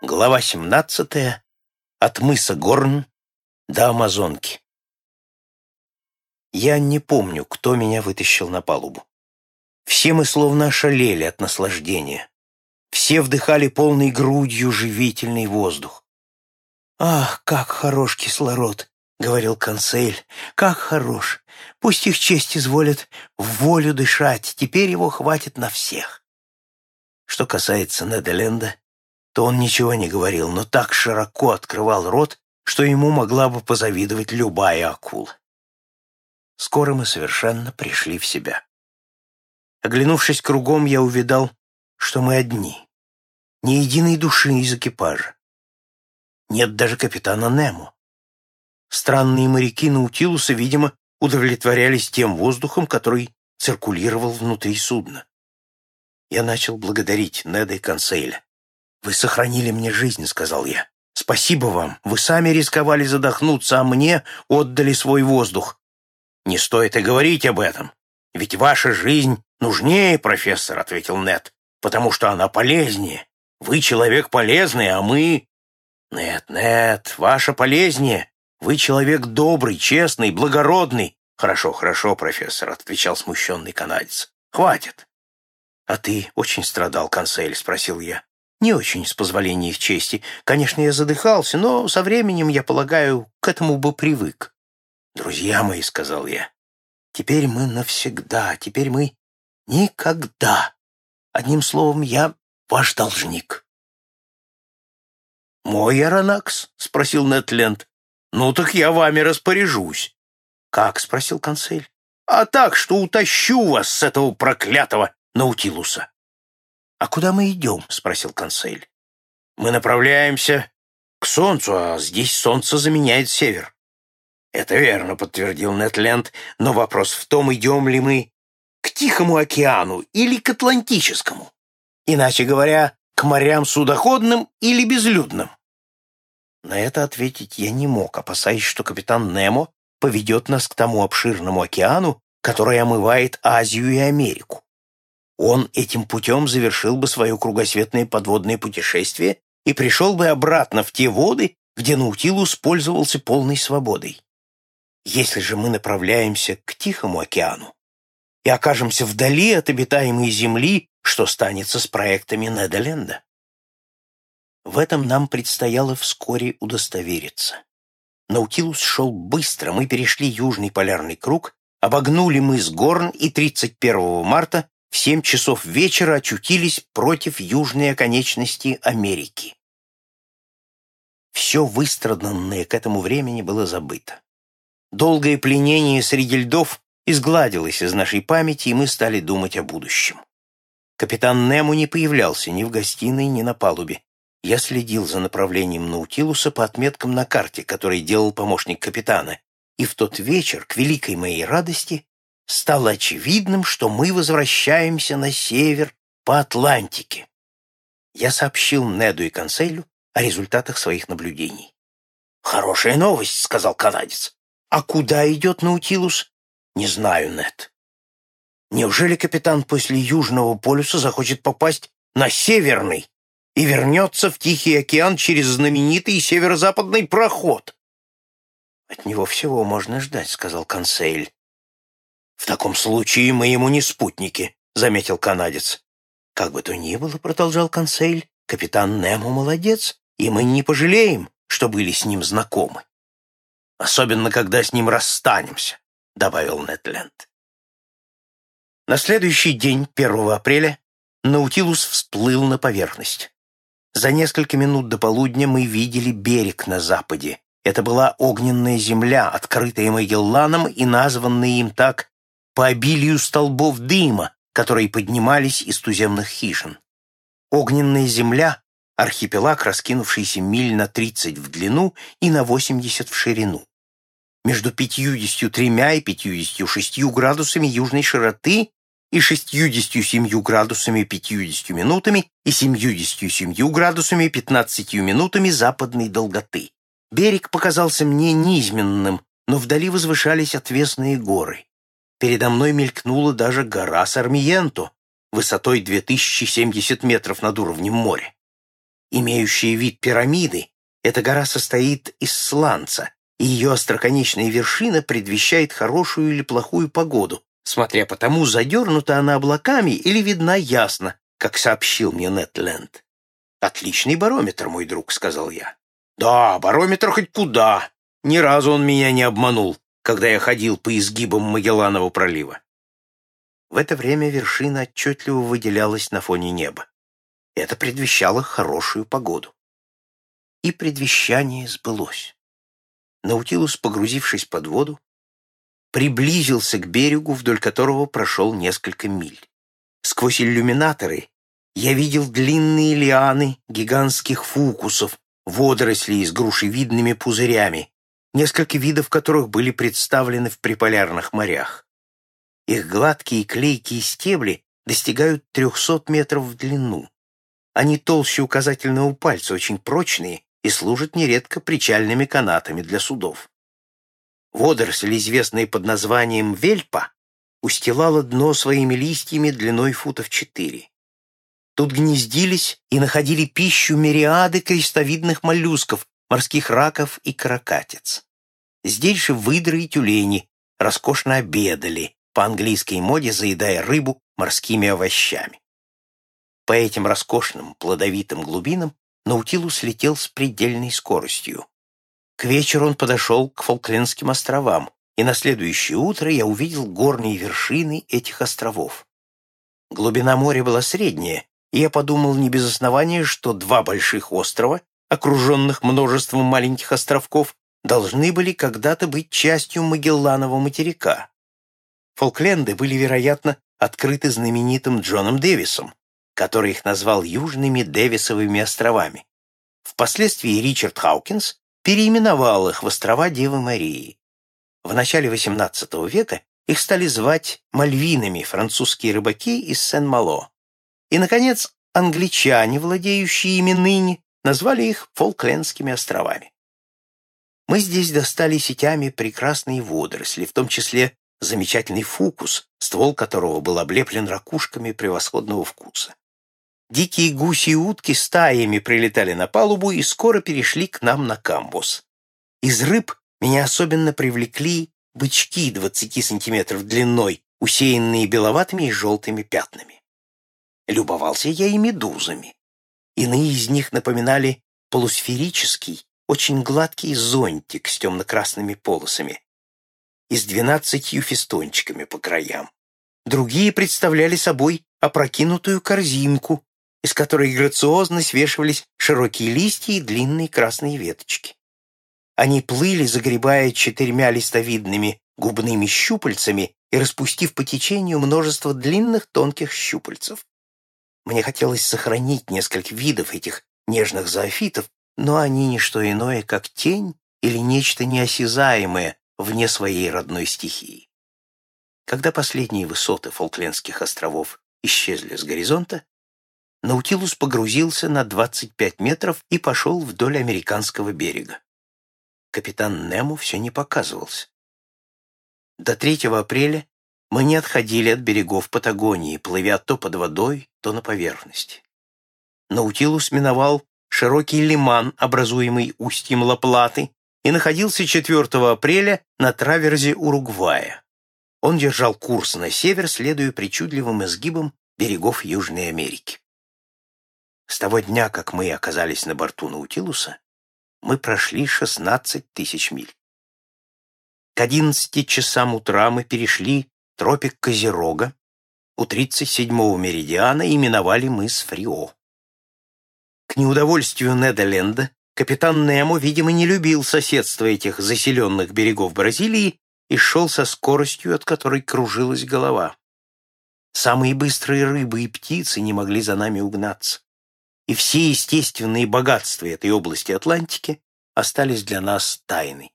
Глава 17. От мыса Горн до Амазонки. Я не помню, кто меня вытащил на палубу. Все мы словно ошалели от наслаждения. Все вдыхали полной грудью живительный воздух. «Ах, как хорош кислород!» — говорил консель. «Как хорош! Пусть их честь изволят в волю дышать, теперь его хватит на всех». Что касается Неделенда, то он ничего не говорил, но так широко открывал рот, что ему могла бы позавидовать любая акула. Скоро мы совершенно пришли в себя. Оглянувшись кругом, я увидал, что мы одни. Ни единой души из экипажа. Нет даже капитана Немо. Странные моряки Наутилуса, видимо, удовлетворялись тем воздухом, который циркулировал внутри судна. Я начал благодарить Неда и Консейля. «Вы сохранили мне жизнь», — сказал я. «Спасибо вам. Вы сами рисковали задохнуться, а мне отдали свой воздух». «Не стоит и говорить об этом. Ведь ваша жизнь нужнее, профессор», — ответил Нед, «потому что она полезнее. Вы человек полезный, а мы...» «Нет, нет, ваша полезнее. Вы человек добрый, честный, благородный». «Хорошо, хорошо, профессор», — отвечал смущенный канадец. «Хватит». «А ты очень страдал, консель?» — спросил я. Не очень, с позволения их чести. Конечно, я задыхался, но со временем, я полагаю, к этому бы привык. «Друзья мои», — сказал я, — «теперь мы навсегда, теперь мы никогда. Одним словом, я ваш должник». «Мой Аронакс?» — спросил Нетленд. «Ну так я вами распоряжусь». «Как?» — спросил консель. «А так, что утащу вас с этого проклятого Наутилуса». «А куда мы идем?» — спросил консель. «Мы направляемся к солнцу, а здесь солнце заменяет север». «Это верно», — подтвердил Нетленд, «но вопрос в том, идем ли мы к Тихому океану или к Атлантическому. Иначе говоря, к морям судоходным или безлюдным». На это ответить я не мог, опасаясь, что капитан Немо поведет нас к тому обширному океану, который омывает Азию и Америку. Он этим путем завершил бы свое кругосветное подводное путешествие и пришел бы обратно в те воды, где Наутилус пользовался полной свободой. Если же мы направляемся к Тихому океану и окажемся вдали от обитаемой Земли, что станется с проектами Недаленда? В этом нам предстояло вскоре удостовериться. Наутилус шел быстро, мы перешли Южный полярный круг, обогнули мыс Горн и 31 марта в семь часов вечера очутились против южной оконечности Америки. Все выстраданное к этому времени было забыто. Долгое пленение среди льдов изгладилось из нашей памяти, и мы стали думать о будущем. Капитан Нему не появлялся ни в гостиной, ни на палубе. Я следил за направлением Наутилуса по отметкам на карте, который делал помощник капитана, и в тот вечер, к великой моей радости, стало очевидным, что мы возвращаемся на север по Атлантике. Я сообщил Неду и Конселю о результатах своих наблюдений. «Хорошая новость», — сказал канадец. «А куда идет Наутилус?» «Не знаю, Нед». «Неужели капитан после Южного полюса захочет попасть на Северный и вернется в Тихий океан через знаменитый северо-западный проход?» «От него всего можно ждать», — сказал Консель. «В таком случае мы ему не спутники», — заметил канадец. «Как бы то ни было», — продолжал консель, — «капитан Немо молодец, и мы не пожалеем, что были с ним знакомы». «Особенно, когда с ним расстанемся», — добавил Нетленд. На следующий день, 1 апреля, Наутилус всплыл на поверхность. За несколько минут до полудня мы видели берег на западе. Это была огненная земля, открытая Магелланом и названная им так по обилию столбов дыма, которые поднимались из туземных хижин. Огненная земля — архипелаг, раскинувшийся миль на 30 в длину и на 80 в ширину. Между 53 и 56 градусами южной широты и 67 градусами 50 минутами и 77 градусами 15 минутами западной долготы. Берег показался мне низменным, но вдали возвышались отвесные горы. Передо мной мелькнула даже гора Сармиенто, высотой 2070 метров над уровнем моря. имеющая вид пирамиды, эта гора состоит из сланца, и ее остроконечная вершина предвещает хорошую или плохую погоду, смотря по тому, задернута она облаками или видна ясно, как сообщил мне Нетленд. «Отличный барометр, мой друг», — сказал я. «Да, барометр хоть куда. Ни разу он меня не обманул, когда я ходил по изгибам Магелланова пролива». В это время вершина отчетливо выделялась на фоне неба. Это предвещало хорошую погоду. И предвещание сбылось. Наутилус, погрузившись под воду, приблизился к берегу, вдоль которого прошел несколько миль. Сквозь иллюминаторы я видел длинные лианы гигантских фукусов, водорослей с грушевидными пузырями, несколько видов которых были представлены в приполярных морях. Их гладкие клейкие стебли достигают 300 метров в длину. Они толще указательного пальца, очень прочные и служат нередко причальными канатами для судов. Водоросль, известная под названием вельпа, устилала дно своими листьями длиной футов четыре. Тут гнездились и находили пищу мириады крестовидных моллюсков, морских раков и каракатиц. Здесь же выдры и тюлени роскошно обедали, по английской моде заедая рыбу морскими овощами. По этим роскошным плодовитым глубинам Наутилус летел с предельной скоростью. К вечеру он подошел к Фолклендским островам, и на следующее утро я увидел горные вершины этих островов. Глубина моря была средняя, и я подумал не без основания, что два больших острова, окруженных множеством маленьких островков, должны были когда-то быть частью Магелланова материка. Фолкленды были, вероятно, открыты знаменитым Джоном Дэвисом, который их назвал Южными Дэвисовыми островами. Впоследствии Ричард Хаукинс переименовал их в острова Девы Марии. В начале XVIII века их стали звать Мальвинами французские рыбаки из Сен-Мало. И, наконец, англичане, владеющие ими ныне, назвали их Фолклендскими островами. Мы здесь достали сетями прекрасные водоросли, в том числе замечательный фукус, ствол которого был облеплен ракушками превосходного вкуса. Дикие гуси и утки стаями прилетали на палубу и скоро перешли к нам на камбус. Из рыб меня особенно привлекли бычки 20 сантиметров длиной, усеянные беловатыми и желтыми пятнами. Любовался я и медузами. Иные из них напоминали полусферический, очень гладкий зонтик с темно-красными полосами и с двенадцатью фестончиками по краям. Другие представляли собой опрокинутую корзинку, из которой грациозно свешивались широкие листья и длинные красные веточки. Они плыли, загребая четырьмя листовидными губными щупальцами и распустив по течению множество длинных тонких щупальцев. Мне хотелось сохранить несколько видов этих нежных зоофитов, но они не что иное, как тень или нечто неосязаемое вне своей родной стихии. Когда последние высоты Фолклендских островов исчезли с горизонта, Наутилус погрузился на 25 метров и пошел вдоль американского берега. Капитан Нему все не показывался. До 3 апреля мы не отходили от берегов Патагонии, плывя то под водой, то на поверхности. Наутилус миновал широкий лиман, образуемый устьем Ла-Платы, и находился 4 апреля на траверзе Уругвая. Он держал курс на север, следуя причудливым изгибам берегов Южной Америки. С того дня, как мы оказались на борту Наутилуса, мы прошли 16 тысяч миль. К 11 часам утра мы перешли тропик Козерога, у 37-го меридиана именовали мыс Фрио. К неудовольствию Неда капитан Немо, видимо, не любил соседство этих заселенных берегов Бразилии и шел со скоростью, от которой кружилась голова. Самые быстрые рыбы и птицы не могли за нами угнаться и все естественные богатства этой области Атлантики остались для нас тайной.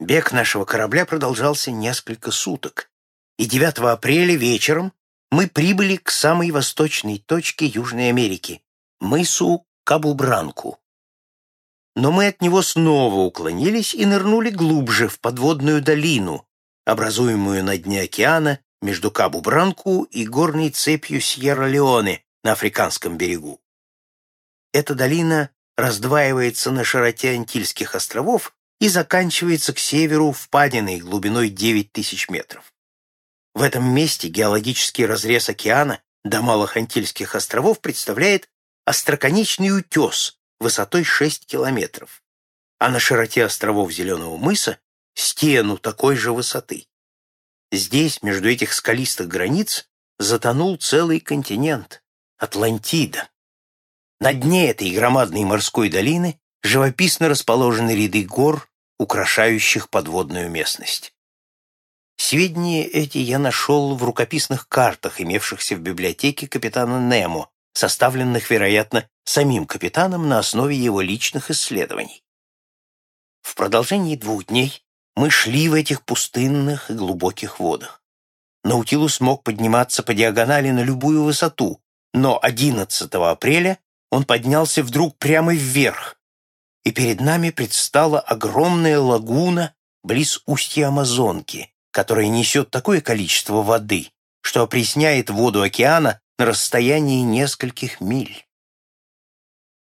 Бег нашего корабля продолжался несколько суток, и 9 апреля вечером мы прибыли к самой восточной точке Южной Америки, мысу Кабубранку. Но мы от него снова уклонились и нырнули глубже в подводную долину, образуемую на дне океана между Кабу-Бранку и горной цепью Сьерра-Леоне, на африканском берегу. Эта долина раздваивается на широте Антильских островов и заканчивается к северу впадиной глубиной 9 тысяч метров. В этом месте геологический разрез океана до Малых Антильских островов представляет остроконечный утес высотой 6 километров, а на широте островов Зеленого мыса стену такой же высоты. Здесь, между этих скалистых границ, затонул целый континент — Атлантида. На дне этой громадной морской долины живописно расположены ряды гор, украшающих подводную местность. Сведения эти я нашел в рукописных картах, имевшихся в библиотеке капитана Немо, составленных, вероятно, самим капитаном на основе его личных исследований. В продолжении двух дней мы шли в этих пустынных и глубоких водах. Наутилус мог подниматься по диагонали на любую высоту, но 11 апреля он поднялся вдруг прямо вверх, и перед нами предстала огромная лагуна близ устья Амазонки, которая несет такое количество воды, что опресняет воду океана на расстоянии нескольких миль.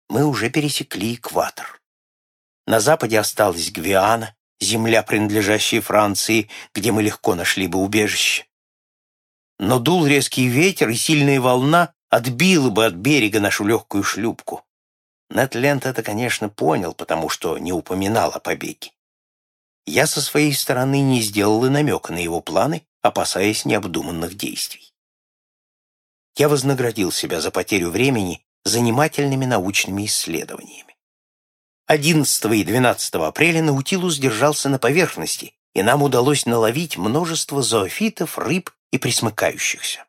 Мы уже пересекли экватор. На западе осталась Гвиана, земля, принадлежащая Франции, где мы легко нашли бы убежище. Но дул резкий ветер, и сильная волна отбила бы от берега нашу легкую шлюпку. Нетленд это, конечно, понял, потому что не упоминал о побеге. Я со своей стороны не сделал и намека на его планы, опасаясь необдуманных действий. Я вознаградил себя за потерю времени занимательными научными исследованиями. 11 и 12 апреля Наутилус держался на поверхности, и нам удалось наловить множество зоофитов, рыб и присмыкающихся.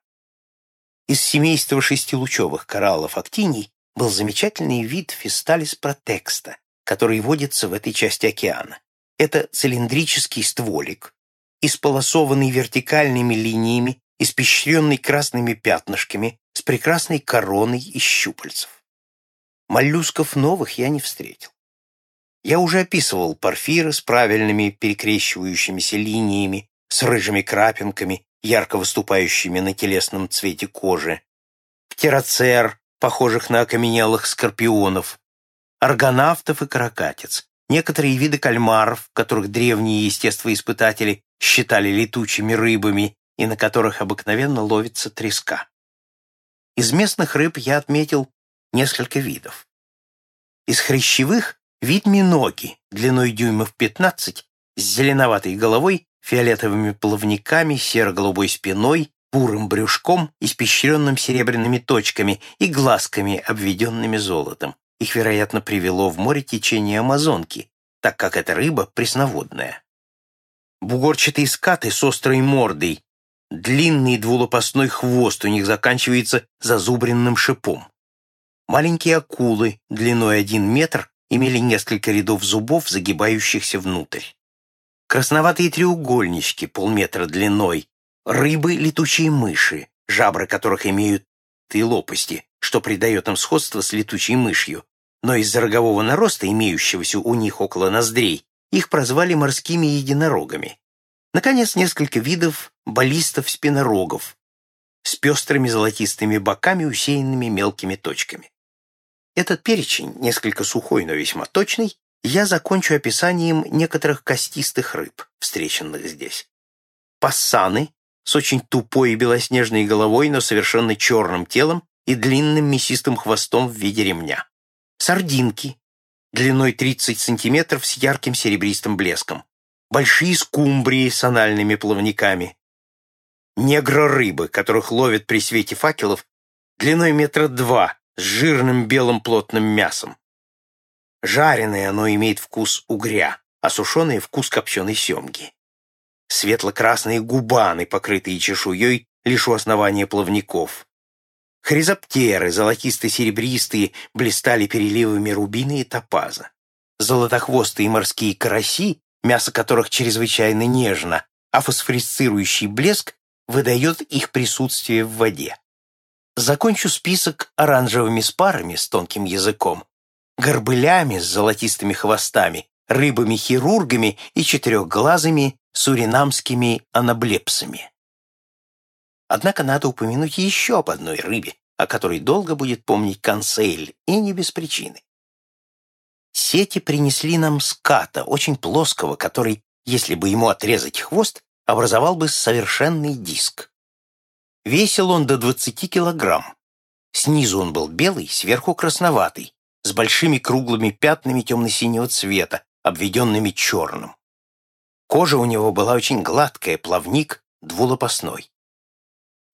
Из семейства шестилучевых кораллов актиний был замечательный вид фисталис протекста, который водится в этой части океана. Это цилиндрический стволик, исполосованный вертикальными линиями, испещренный красными пятнышками, с прекрасной короной из щупальцев. Моллюсков новых я не встретил. Я уже описывал порфиры с правильными перекрещивающимися линиями, с рыжими крапинками, ярко выступающими на телесном цвете кожи, птероцер, похожих на окаменелых скорпионов, аргонавтов и каракатиц, некоторые виды кальмаров, которых древние естествоиспытатели считали летучими рыбами и на которых обыкновенно ловится треска. Из местных рыб я отметил несколько видов. Из хрящевых Вид миноги, длиной дюймов 15, с зеленоватой головой, фиолетовыми плавниками, серо-голубой спиной, бурым брюшком, испещренным серебряными точками и глазками, обведенными золотом. Их, вероятно, привело в море течение Амазонки, так как эта рыба пресноводная. Бугорчатые скаты с острой мордой, длинный двулопастной хвост у них заканчивается зазубренным шипом. Маленькие акулы длиной один метр имели несколько рядов зубов, загибающихся внутрь. Красноватые треугольнички полметра длиной, рыбы летучие мыши, жабры которых имеют и лопасти, что придает им сходство с летучей мышью, но из-за рогового нароста, имеющегося у них около ноздрей, их прозвали морскими единорогами. Наконец, несколько видов баллистов-спинорогов с пестрыми золотистыми боками, усеянными мелкими точками. Этот перечень, несколько сухой, но весьма точный, я закончу описанием некоторых костистых рыб, встреченных здесь. Пассаны с очень тупой и белоснежной головой, но совершенно черным телом и длинным мясистым хвостом в виде ремня. Сардинки, длиной 30 сантиметров с ярким серебристым блеском. Большие скумбрии с анальными плавниками. Негро-рыбы, которых ловят при свете факелов, длиной метра два, с жирным белым плотным мясом. Жареное оно имеет вкус угря, а сушеное — вкус копченой семги. Светло-красные губаны, покрытые чешуей, лишь у основания плавников. Хризоптеры, золотисто-серебристые, блистали переливами рубина и топаза. Золотохвостые морские караси, мясо которых чрезвычайно нежно, а фосфорисцирующий блеск выдает их присутствие в воде. Закончу список оранжевыми спарами с тонким языком, горбылями с золотистыми хвостами, рыбами-хирургами и четырехглазыми суринамскими анаблепсами. Однако надо упомянуть еще об одной рыбе, о которой долго будет помнить консейль, и не без причины. Сети принесли нам ската, очень плоского, который, если бы ему отрезать хвост, образовал бы совершенный диск. Весил он до 20 килограмм. Снизу он был белый, сверху красноватый, с большими круглыми пятнами темно-синего цвета, обведенными черным. Кожа у него была очень гладкая, плавник двулопастной.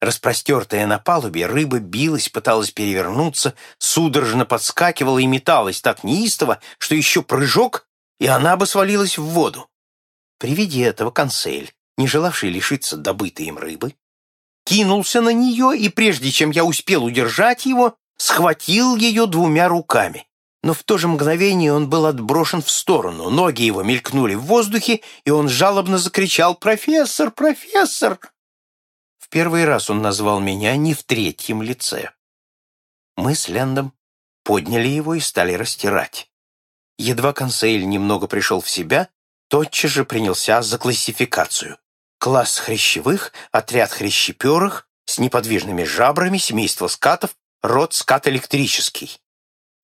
Распростертая на палубе, рыба билась, пыталась перевернуться, судорожно подскакивала и металась так неистово, что еще прыжок, и она бы свалилась в воду. При виде этого консель, не желавший лишиться добытой им рыбы, кинулся на нее, и прежде чем я успел удержать его, схватил ее двумя руками. Но в то же мгновение он был отброшен в сторону, ноги его мелькнули в воздухе, и он жалобно закричал «Профессор! Профессор!» В первый раз он назвал меня не в третьем лице. Мы с Лендом подняли его и стали растирать. Едва консейль немного пришел в себя, тотчас же принялся за классификацию. Класс хрящевых, отряд хрящеперых, с неподвижными жабрами, семейство скатов, род скат электрический.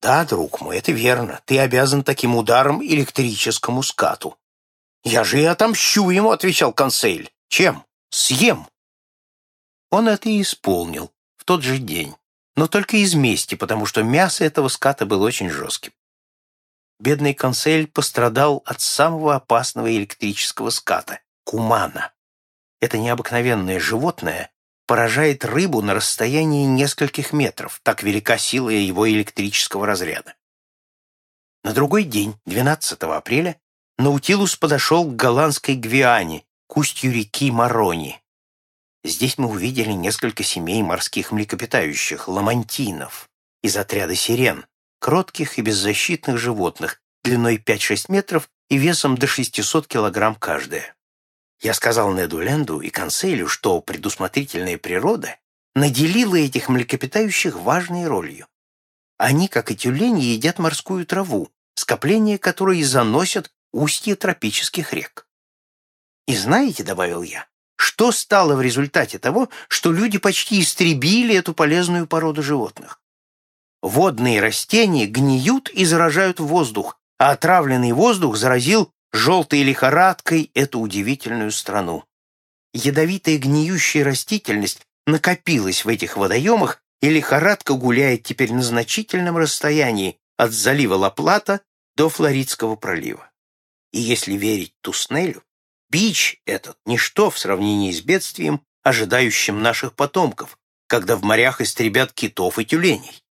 Да, друг мой, это верно. Ты обязан таким ударом электрическому скату. Я же и отомщу ему, отвечал консель. Чем? Съем. Он это и исполнил в тот же день, но только из мести, потому что мясо этого ската было очень жестким. Бедный консель пострадал от самого опасного электрического ската — кумана. Это необыкновенное животное поражает рыбу на расстоянии нескольких метров, так велика сила его электрического разряда. На другой день, 12 апреля, Наутилус подошел к голландской Гвиане, к устью реки Марони. Здесь мы увидели несколько семей морских млекопитающих, ламантинов, из отряда сирен, кротких и беззащитных животных, длиной 5-6 метров и весом до 600 килограмм каждая. Я сказал Неду Ленду и Конселю, что предусмотрительная природа наделила этих млекопитающих важной ролью. Они, как и тюлени, едят морскую траву, скопления которой заносят устья тропических рек. «И знаете, — добавил я, — что стало в результате того, что люди почти истребили эту полезную породу животных? Водные растения гниют и заражают воздух, а отравленный воздух заразил желтой лихорадкой эту удивительную страну. Ядовитая гниющая растительность накопилась в этих водоемах, и лихорадка гуляет теперь на значительном расстоянии от залива Ла-Плата до Флоридского пролива. И если верить Туснелю, бич этот — ничто в сравнении с бедствием, ожидающим наших потомков, когда в морях истребят китов и тюленей.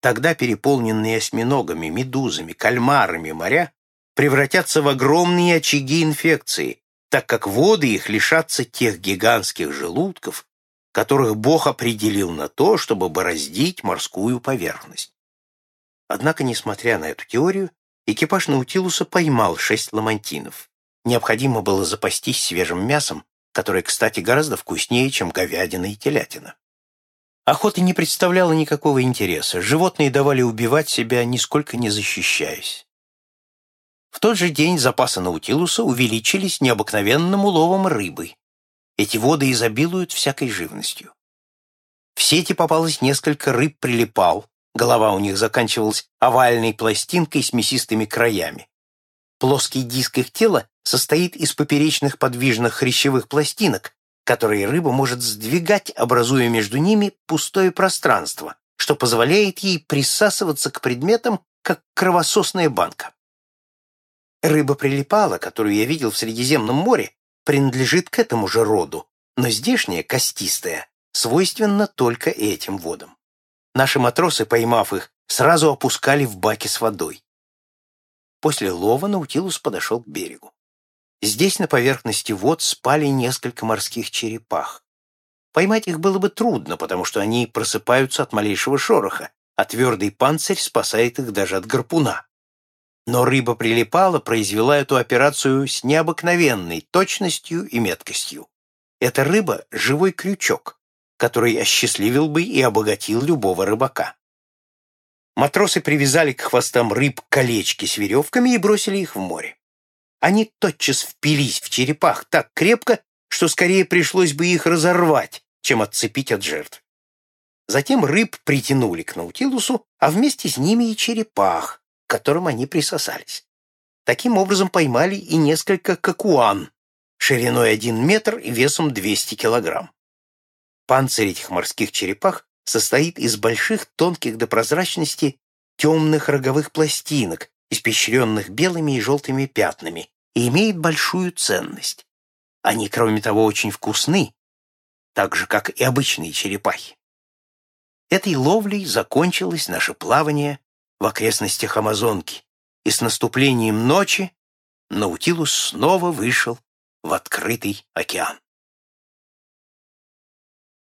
Тогда переполненные осьминогами, медузами, кальмарами моря превратятся в огромные очаги инфекции, так как воды их лишатся тех гигантских желудков, которых Бог определил на то, чтобы бороздить морскую поверхность. Однако, несмотря на эту теорию, экипаж Наутилуса поймал шесть ламантинов. Необходимо было запастись свежим мясом, которое, кстати, гораздо вкуснее, чем говядина и телятина. Охота не представляла никакого интереса, животные давали убивать себя, нисколько не защищаясь. В тот же день запасы Наутилуса увеличились необыкновенным уловом рыбы. Эти воды изобилуют всякой живностью. В сети попалось несколько рыб-прилипал, голова у них заканчивалась овальной пластинкой с мясистыми краями. Плоский диск их тела состоит из поперечных подвижных хрящевых пластинок, которые рыба может сдвигать, образуя между ними пустое пространство, что позволяет ей присасываться к предметам, как кровососная банка. Рыба прилипала, которую я видел в Средиземном море, принадлежит к этому же роду, но здешняя, костистая, свойственна только этим водам. Наши матросы, поймав их, сразу опускали в баки с водой. После лова Наутилус подошел к берегу. Здесь на поверхности вод спали несколько морских черепах. Поймать их было бы трудно, потому что они просыпаются от малейшего шороха, а твердый панцирь спасает их даже от гарпуна. Но рыба прилипала, произвела эту операцию с необыкновенной точностью и меткостью. Эта рыба — живой крючок, который осчастливил бы и обогатил любого рыбака. Матросы привязали к хвостам рыб колечки с веревками и бросили их в море. Они тотчас впились в черепах так крепко, что скорее пришлось бы их разорвать, чем отцепить от жертв. Затем рыб притянули к Наутилусу, а вместе с ними и черепах, которым они присосались. Таким образом поймали и несколько кокуан, шириной 1 метр и весом 200 килограмм. Панцирь этих морских черепах состоит из больших, тонких до прозрачности темных роговых пластинок, испещренных белыми и желтыми пятнами, и имеет большую ценность. Они, кроме того, очень вкусны, так же, как и обычные черепахи. Этой ловлей закончилось наше плавание в окрестностях Амазонки, и с наступлением ночи Наутилус снова вышел в открытый океан.